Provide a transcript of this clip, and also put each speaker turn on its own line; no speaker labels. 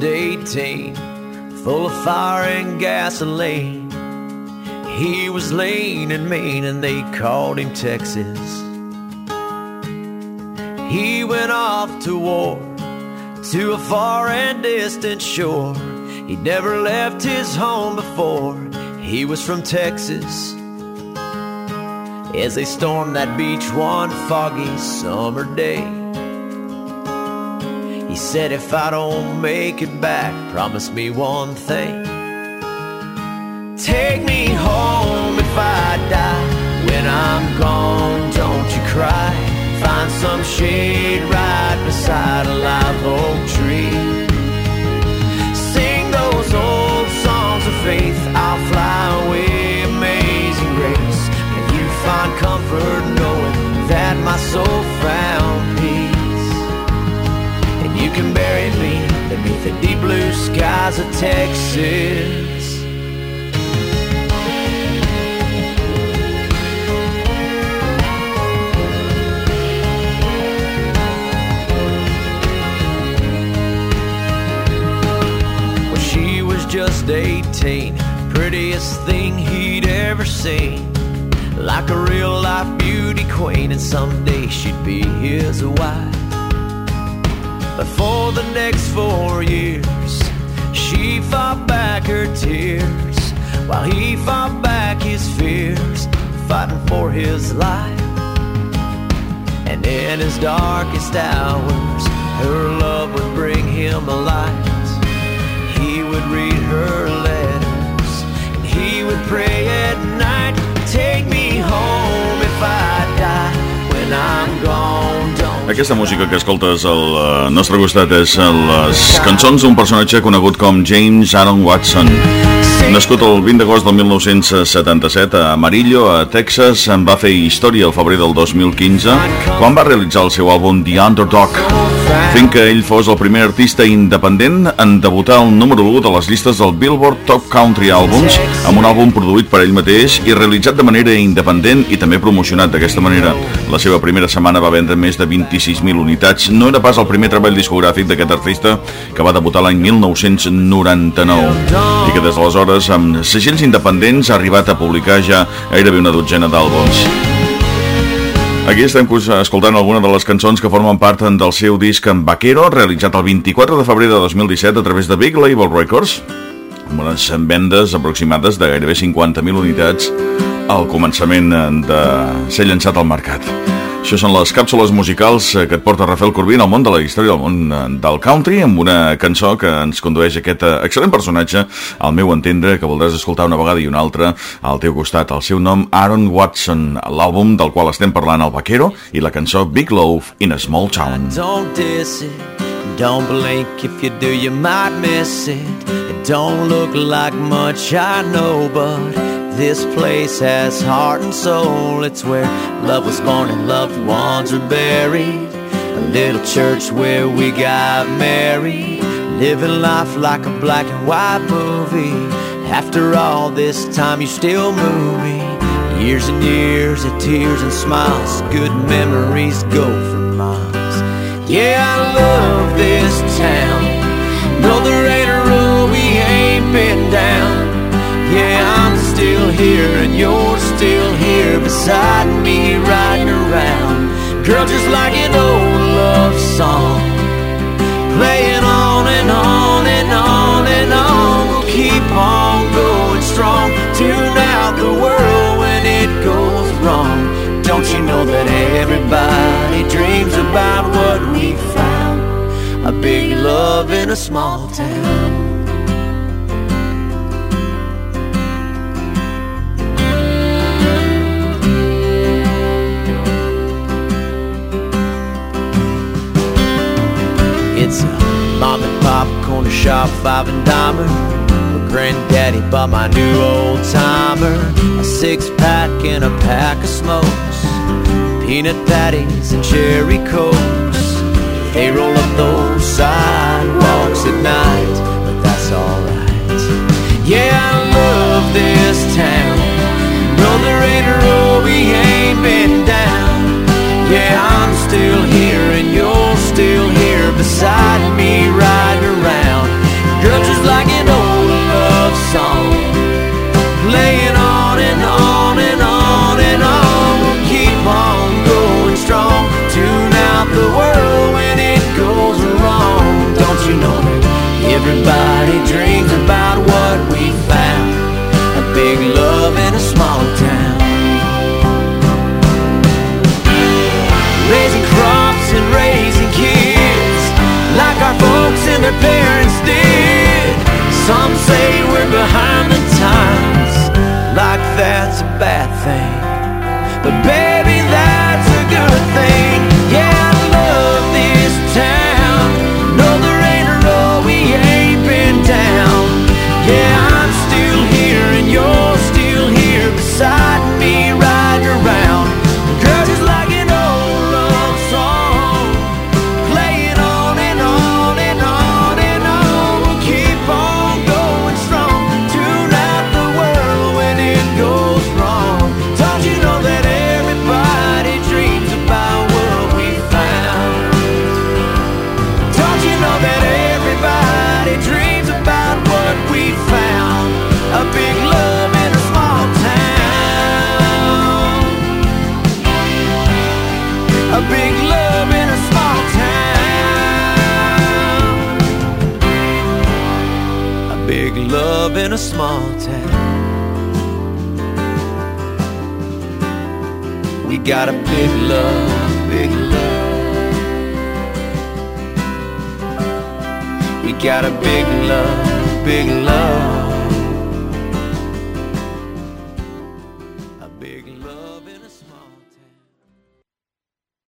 just 18, full of fire and gasoline. He was lean and mean, and they called him Texas. He went off to war to a far and distant shore. He never left his home before. He was from Texas. As they stormed that beach one foggy summer day, he said, If I don't make it back, promise me one thing. Take me home if I die. When I'm gone, don't you cry. Find some shade right beside a live oak tree. Can bury me beneath the deep blue skies of Texas. Well, she was just 18, prettiest thing he'd ever seen. Like a real life beauty queen, and someday she'd be his wife. But for the next four years, she fought back her tears while he fought back his fears, fighting for his life. And in his darkest hours, her love would bring him a light. He would read her letters, and he would pray at night. Take me home
Aquesta música que escoltes al eh, nostre costat és eh, les cançons d'un personatge conegut com James Aaron Watson. Nascut el 20 d'agost del 1977 a Amarillo, a Texas, en va fer història el febrer del 2015 quan va realitzar el seu àlbum The Underdog, fent que ell fos el primer artista independent en debutar al número 1 de les llistes del Billboard Top Country Albums amb un àlbum produït per ell mateix i realitzat de manera independent i també promocionat d'aquesta manera. La seva primera setmana va vendre més de 26.000 unitats. No era pas el primer treball discogràfic d'aquest artista que va debutar l'any 1999 i que des d'aleshores amb segells independents ha arribat a publicar ja gairebé una dotzena d'àlbums. Aquí estem escoltant alguna de les cançons que formen part del seu disc en Vaquero, realitzat el 24 de febrer de 2017 a través de Big Label Records, amb unes vendes aproximades de gairebé 50.000 unitats al començament de ser llançat al mercat. Això són les càpsules musicals eh, que et porta Rafael Corbin al món de la història del món eh, del country amb una cançó que ens condueix aquest eh, excel·lent personatge, al meu entendre, que voldràs escoltar una vegada i una altra al teu costat. El seu nom, Aaron Watson, l'àlbum del qual estem parlant, El Vaquero, i la cançó Big Love in a Small Town.
Don't diss it. Don't blink if you do, you might miss it. It don't look like much, I know, but this place has heart and soul. It's where love was born and loved ones are buried. A little church where we got married. Living life like a black and white movie. After all this time, you still move me. Years and years of tears and smiles. Good memories go for miles. Yeah, I love here and you're still here beside me, riding around. Girl, just like an old love song, playing on and on and on and on. We'll keep on going strong, tune out the world when it goes wrong. Don't you know that everybody dreams about what we found? A big love in a small town. Corner shop, five and dimer. My granddaddy bought my new old timer. A six pack and a pack of smokes. Peanut patties and cherry cokes. They roll up those sidewalks at night, but that's alright. Yeah, I love this town. No, there ain't big love in a small town. Raising crops and raising kids like our folks and their parents did. Some say Make love in a small town. We got a big love, big love. We got a big love, big love.